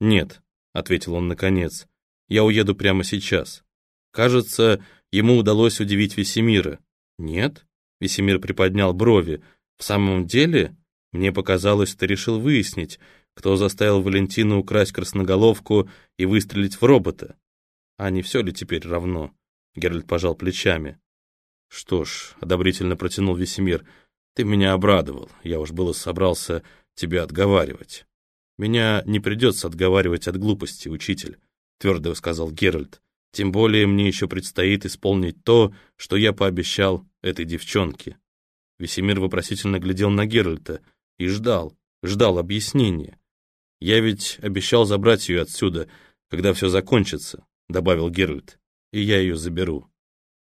«Нет», — ответил он наконец, — «я уеду прямо сейчас». Кажется, ему удалось удивить Весемира. «Нет?» — Весемир приподнял брови. «В самом деле? Мне показалось, ты решил выяснить, кто заставил Валентину украсть красноголовку и выстрелить в робота. А не все ли теперь равно?» Геральт пожал плечами. «Что ж», — одобрительно протянул Весемир, — «ты меня обрадовал. Я уж было собрался тебя отговаривать». «Меня не придется отговаривать от глупости, учитель», — твердо сказал Геральт. «Тем более мне еще предстоит исполнить то, что я пообещал этой девчонке». Весемир вопросительно глядел на Геральта и ждал, ждал объяснения. «Я ведь обещал забрать ее отсюда, когда все закончится», — добавил Геральт, — «и я ее заберу».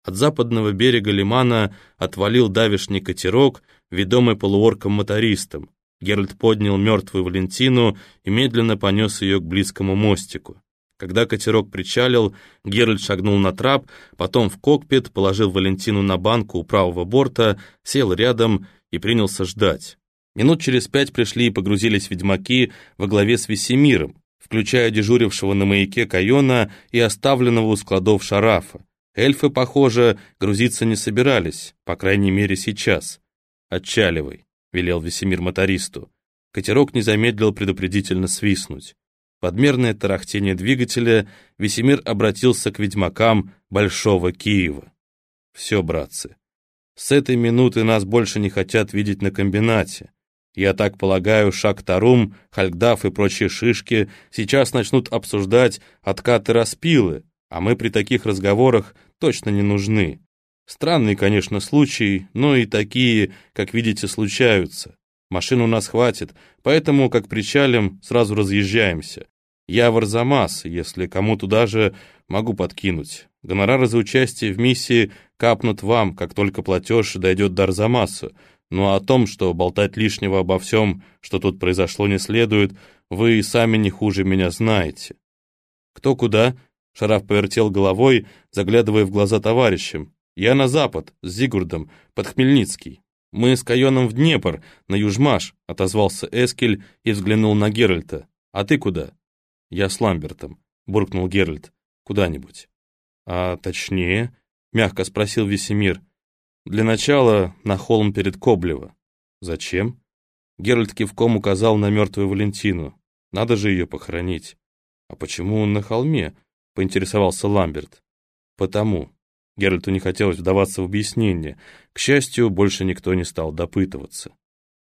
От западного берега лимана отвалил давишний катерок, ведомый полуорком-мотористом. Геральт поднял мертвую Валентину и медленно понес ее к близкому мостику. Когда катерок причалил, Геральт шагнул на трап, потом в кокпит, положил Валентину на банку у правого борта, сел рядом и принялся ждать. Минут через пять пришли и погрузились ведьмаки во главе с Весемиром, включая дежурившего на маяке Кайона и оставленного у складов Шарафа. Эльфы, похоже, грузиться не собирались, по крайней мере сейчас. «Отчаливай», — велел Весемир мотористу. Катерок не замедлил предупредительно свистнуть. Подмерное тарахтение двигателя Весемир обратился к ведьмакам Большого Киева. «Все, братцы, с этой минуты нас больше не хотят видеть на комбинате. Я так полагаю, Шак Тарум, Хальгдаф и прочие шишки сейчас начнут обсуждать откаты-распилы, а мы при таких разговорах точно не нужны. Странный, конечно, случай, но и такие, как видите, случаются. Машин у нас хватит, поэтому, как причалим, сразу разъезжаемся. Я в Арзамас, если кому туда же могу подкинуть. Гонорары за участие в миссии капнут вам, как только платеж дойдет до Арзамаса. Ну а о том, что болтать лишнего обо всем, что тут произошло, не следует, вы и сами не хуже меня знаете. Кто куда? Шараф повертел головой, заглядывая в глаза товарищам. «Я на запад, с Зигурдом, под Хмельницкий. Мы с Кайоном в Днепр, на Южмаш», — отозвался Эскель и взглянул на Геральта. «А ты куда?» «Я с Ламбертом», — буркнул Геральт. «Куда-нибудь». «А точнее?» — мягко спросил Весемир. «Для начала на холм перед Коблево». «Зачем?» Геральт кивком указал на мертвую Валентину. «Надо же ее похоронить». «А почему он на холме?» — поинтересовался Ламберт. «Потому». Геральту не хотелось вдаваться в объяснение. К счастью, больше никто не стал допытываться.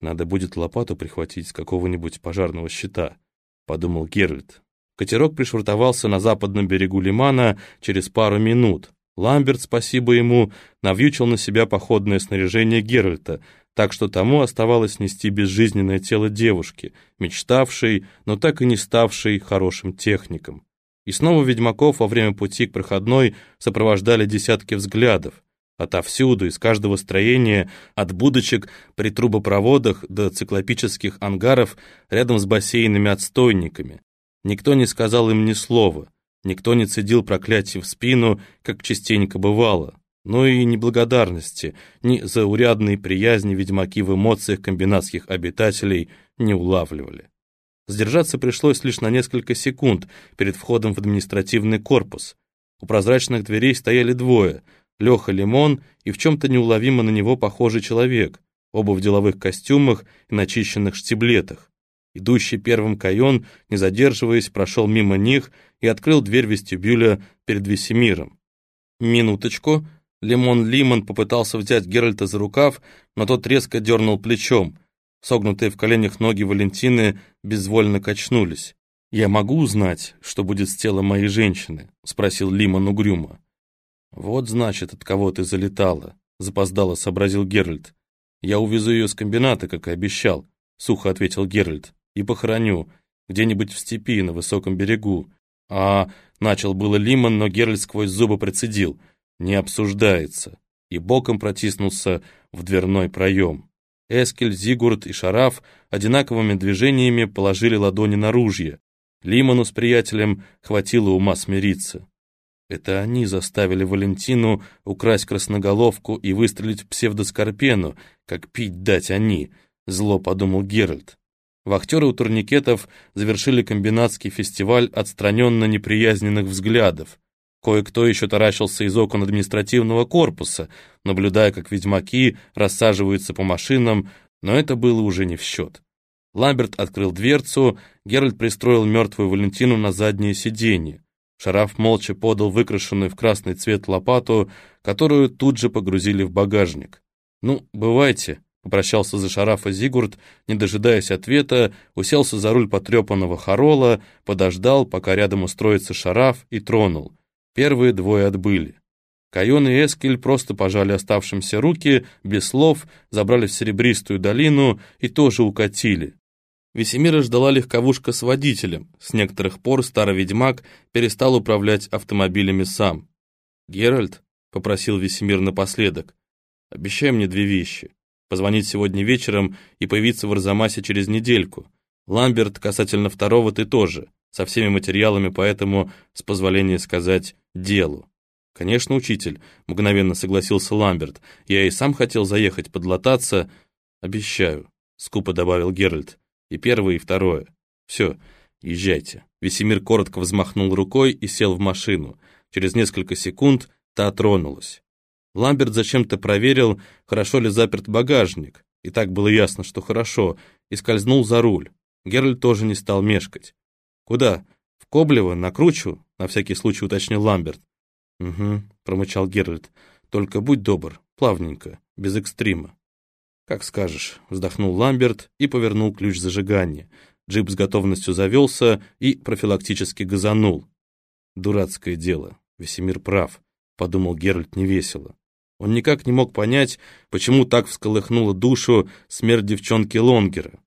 «Надо будет лопату прихватить с какого-нибудь пожарного щита», — подумал Геральт. Катерок пришвартовался на западном берегу лимана через пару минут. Ламберт, спасибо ему, навьючил на себя походное снаряжение Геральта, так что тому оставалось нести безжизненное тело девушки, мечтавшей, но так и не ставшей хорошим техником. И снова ведьмаков во время пути к проходной сопровождали десятки взглядов. Отовсюду, из каждого строения, от будочек при трубопроводах до циклопических ангаров рядом с бассейнами-отстойниками. Никто не сказал им ни слова, никто не цедил проклятие в спину, как частенько бывало. Но и ни благодарности, ни заурядной приязни ведьмаки в эмоциях комбинатских обитателей не улавливали. Сдержаться пришлось лишь на несколько секунд перед входом в административный корпус. У прозрачных дверей стояли двое — Леха Лимон и в чем-то неуловимо на него похожий человек, оба в деловых костюмах и начищенных штиблетах. Идущий первым Кайон, не задерживаясь, прошел мимо них и открыл дверь вестибюля перед Весемиром. «Минуточку», Лимон Лимон попытался взять Геральта за рукав, но тот резко дернул плечом. Согнутые в коленях ноги Валентины безвольно качнулись. «Я могу узнать, что будет с телом моей женщины?» — спросил Лимон угрюмо. «Вот, значит, от кого ты залетала», — запоздало сообразил Геральт. «Я увезу ее с комбината, как и обещал», — сухо ответил Геральт, «и похороню, где-нибудь в степи, на высоком берегу». «А...» — начал было Лимон, но Геральт сквозь зубы процедил. «Не обсуждается», и боком протиснулся в дверной проем. Эскель, Зигурд и Шараф одинаковыми движениями положили ладони на ружье. Лимону с приятелем хватило ума смириться. Это они заставили Валентину украсть красноголовку и выстрелить в псевдоскорпену, как пить дать они, зло подумал Геральт. Вахтеры у турникетов завершили комбинатский фестиваль отстраненно неприязненных взглядов. Кое-кто еще таращился из окон административного корпуса, наблюдая, как ведьмаки рассаживаются по машинам, но это было уже не в счет. Ламберт открыл дверцу, Геральт пристроил мертвую Валентину на заднее сиденье. Шараф молча подал выкрашенную в красный цвет лопату, которую тут же погрузили в багажник. «Ну, бывайте», — попрощался за Шарафа Зигурд, не дожидаясь ответа, уселся за руль потрепанного Харола, подождал, пока рядом устроится Шараф, и тронул. Первые двое отбыли. Кайон и Эскель просто пожали оставшимся руки, без слов, забрали в серебристую долину и тоже укатили. Весемира ждала легковушка с водителем. С некоторых пор старый ведьмак перестал управлять автомобилями сам. «Геральт», — попросил Весемир напоследок, — «обещай мне две вещи. Позвонить сегодня вечером и появиться в Арзамасе через недельку. Ламберт, касательно второго, ты тоже, со всеми материалами, поэтому, с позволения сказать, делу». «Конечно, учитель», — мгновенно согласился Ламберт. «Я и сам хотел заехать подлататься». «Обещаю», — скупо добавил Геральт. И первое, и второе. Все, езжайте. Весемир коротко взмахнул рукой и сел в машину. Через несколько секунд та тронулась. Ламберт зачем-то проверил, хорошо ли заперт багажник. И так было ясно, что хорошо, и скользнул за руль. Геральт тоже не стал мешкать. «Куда? В Коблево? Накручу?» — на всякий случай уточнил Ламберт. «Угу», — промычал Геральт. «Только будь добр, плавненько, без экстрима». «Как скажешь», — вздохнул Ламберт и повернул ключ зажигания. Джип с готовностью завелся и профилактически газанул. «Дурацкое дело. Весемир прав», — подумал Геральт невесело. Он никак не мог понять, почему так всколыхнула душу смерть девчонки Лонгера.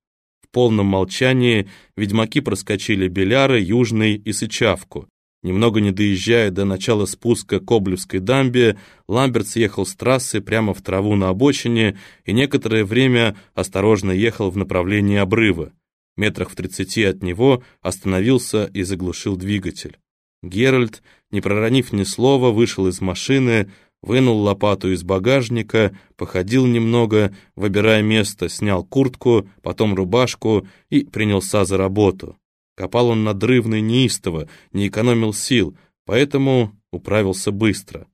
Полном молчании ведьмаки проскочили Беляры, Южный и Сычавку. Немного не доезжая до начала спуска к Облевской дамбе, Ламберт съехал с трассы прямо в траву на обочине и некоторое время осторожно ехал в направлении обрыва. Метрах в тридцати от него остановился и заглушил двигатель. Геральт, не проронив ни слова, вышел из машины, вынул лопату из багажника, походил немного, выбирая место, снял куртку, потом рубашку и принялся за работу. Копал он надрывно и неистово, не экономил сил, поэтому управился быстро.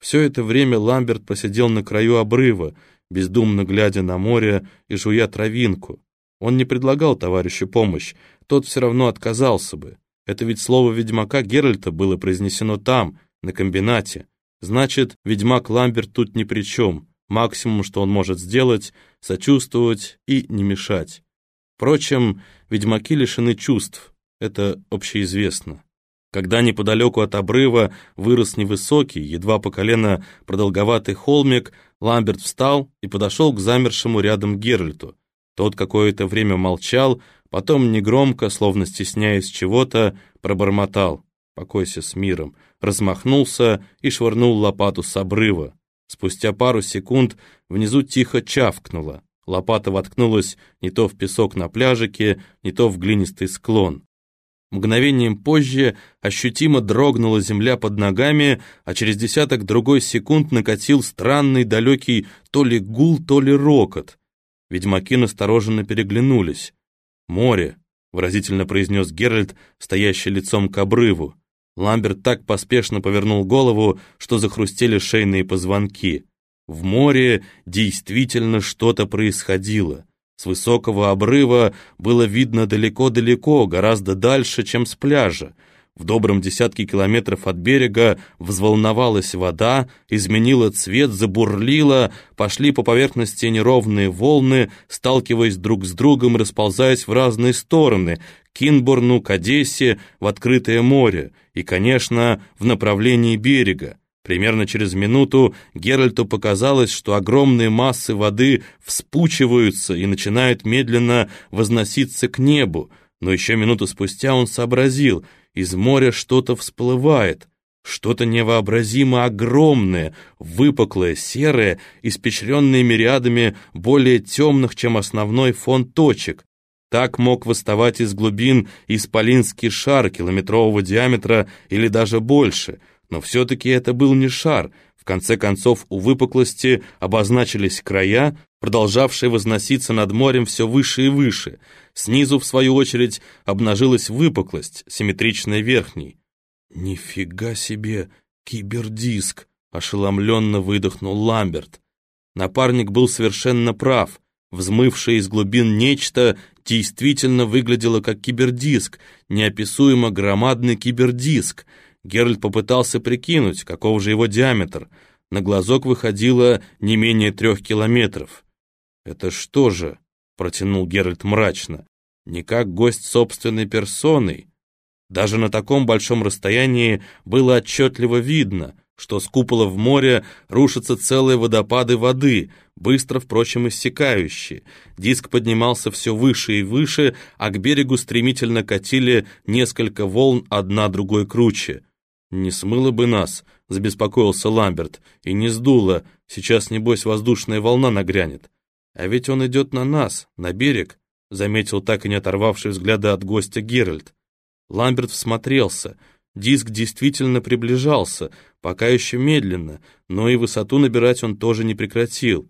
Все это время Ламберт посидел на краю обрыва, бездумно глядя на море и жуя травинку. Он не предлагал товарищу помощь, тот все равно отказался бы. Это ведь слово ведьмака Геральта было произнесено там, на комбинате. Значит, ведьмак Ламберт тут ни при чем. Максимум, что он может сделать, сочувствовать и не мешать. Впрочем, ведьмаки лишены чувств, это общеизвестно. Когда неподалеку от обрыва вырос невысокий, едва по колено продолговатый холмик, Ламберт встал и подошел к замершему рядом Геральту. Тот какое-то время молчал, потом негромко, словно стесняясь чего-то, пробормотал «Покойся с миром», размахнулся и швырнул лопату с обрыва. Спустя пару секунд внизу тихо чавкнуло. Лопата воткнулась не то в песок на пляжике, не то в глинистый склон. Мгновением позже ощутимо дрогнула земля под ногами, а через десяток другой секунд накатил странный далекий то ли гул, то ли рокот. Ведьмаки настороженно переглянулись. «Море», — выразительно произнес Геральт, стоящий лицом к обрыву. Ламберт так поспешно повернул голову, что захрустели шейные позвонки. В море действительно что-то происходило. С высокого обрыва было видно далеко-далеко, гораздо дальше, чем с пляжа. В добром десятке километров от берега взволновалась вода, изменила цвет, забурлила, пошли по поверхности неровные волны, сталкиваясь друг с другом, расползаясь в разные стороны, к Кинборну, к Одессе, в открытое море и, конечно, в направлении берега. Примерно через минуту Геральту показалось, что огромные массы воды вспучиваются и начинают медленно возноситься к небу, но еще минуту спустя он сообразил, из моря что-то всплывает, что-то невообразимо огромное, выпуклое, серое, испещренное мириадами более темных, чем основной фон точек. Так мог выставать из глубин исполинский шар километрового диаметра или даже больше — но все-таки это был не шар. В конце концов, у выпуклости обозначились края, продолжавшая возноситься над морем все выше и выше. Снизу, в свою очередь, обнажилась выпуклость, симметричная верхней. «Нифига себе! Кибердиск!» — ошеломленно выдохнул Ламберт. Напарник был совершенно прав. Взмывшее из глубин нечто действительно выглядело как кибердиск, неописуемо громадный кибердиск. Геральт попытался прикинуть, каков же его диаметр. На глазок выходило не менее трех километров. «Это что же?» — протянул Геральт мрачно. «Не как гость собственной персоной». Даже на таком большом расстоянии было отчетливо видно, что с купола в море рушатся целые водопады воды, быстро, впрочем, иссякающие. Диск поднимался все выше и выше, а к берегу стремительно катили несколько волн, одна другой круче. «Не смыло бы нас», — забеспокоился Ламберт, — «и не сдуло, сейчас, небось, воздушная волна нагрянет». «А ведь он идет на нас, на берег», — заметил так и не оторвавший взгляда от гостя Геральт. Ламберт всмотрелся — Диск действительно приближался, пока еще медленно, но и высоту набирать он тоже не прекратил.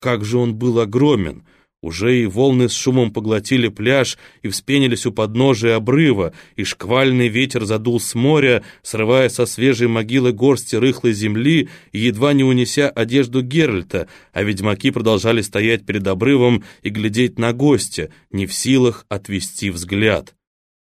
Как же он был огромен! Уже и волны с шумом поглотили пляж и вспенились у подножия обрыва, и шквальный ветер задул с моря, срывая со свежей могилы горсти рыхлой земли и едва не унеся одежду Геральта, а ведьмаки продолжали стоять перед обрывом и глядеть на гостя, не в силах отвести взгляд.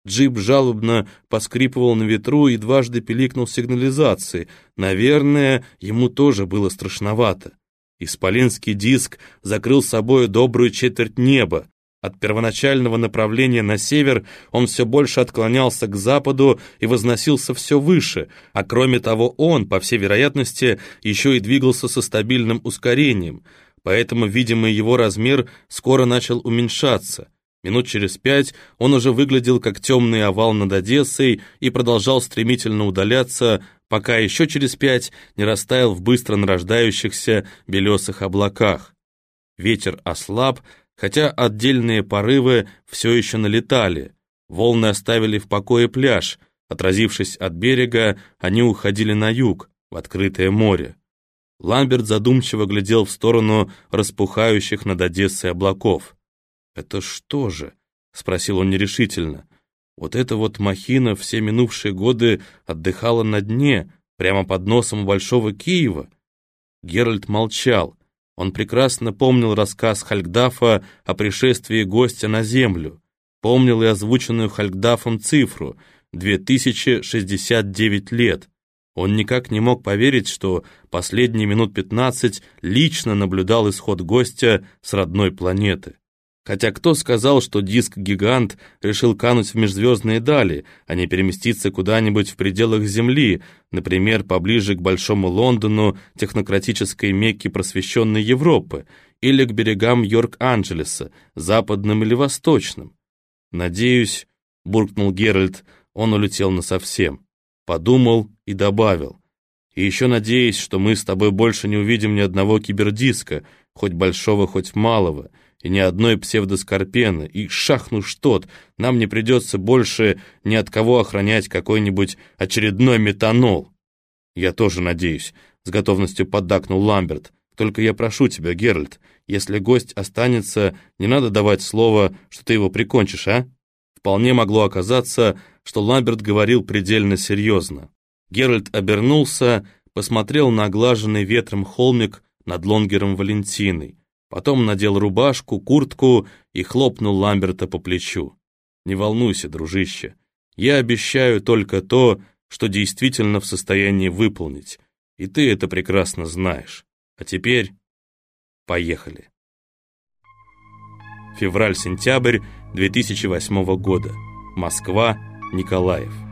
Джип жалобно поскрипывал на ветру и дважды пиликнул сигнализации. Наверное, ему тоже было страшновато. Исполинский диск закрыл собой добрую четверть неба. От первоначального направления на север он все больше отклонялся к западу и возносился все выше, а кроме того он, по всей вероятности, еще и двигался со стабильным ускорением, поэтому видимый его размер скоро начал уменьшаться — Минут через пять он уже выглядел как темный овал над Одессой и продолжал стремительно удаляться, пока еще через пять не растаял в быстро нарождающихся белесых облаках. Ветер ослаб, хотя отдельные порывы все еще налетали. Волны оставили в покое пляж. Отразившись от берега, они уходили на юг, в открытое море. Ламберт задумчиво глядел в сторону распухающих над Одессой облаков. «Это что же?» — спросил он нерешительно. «Вот эта вот махина все минувшие годы отдыхала на дне, прямо под носом Большого Киева?» Геральт молчал. Он прекрасно помнил рассказ Хальгдафа о пришествии гостя на землю. Помнил и озвученную Хальгдафом цифру — 2069 лет. Он никак не мог поверить, что последние минут 15 лично наблюдал исход гостя с родной планеты. Хотя кто сказал, что диск-гигант решил кануть в межзвездные дали, а не переместиться куда-нибудь в пределах Земли, например, поближе к Большому Лондону, технократической мекке просвещенной Европы, или к берегам Йорк-Анджелеса, западным или восточным? «Надеюсь», — буркнул Геральт, — он улетел насовсем. Подумал и добавил. «И еще надеюсь, что мы с тобой больше не увидим ни одного кибердиска, хоть большого, хоть малого, и ни одной псевдоскорпены, и шахнуш тот, нам не придется больше ни от кого охранять какой-нибудь очередной метанол. Я тоже надеюсь, с готовностью поддакнул Ламберт. Только я прошу тебя, Геральт, если гость останется, не надо давать слово, что ты его прикончишь, а? Вполне могло оказаться, что Ламберт говорил предельно серьезно. Геральт обернулся, посмотрел на оглаженный ветром холмик над Лонгером Валентиной, Потом надел рубашку, куртку и хлопнул Ламберта по плечу. «Не волнуйся, дружище, я обещаю только то, что действительно в состоянии выполнить, и ты это прекрасно знаешь. А теперь поехали». Февраль-сентябрь 2008 года. Москва, Николаев.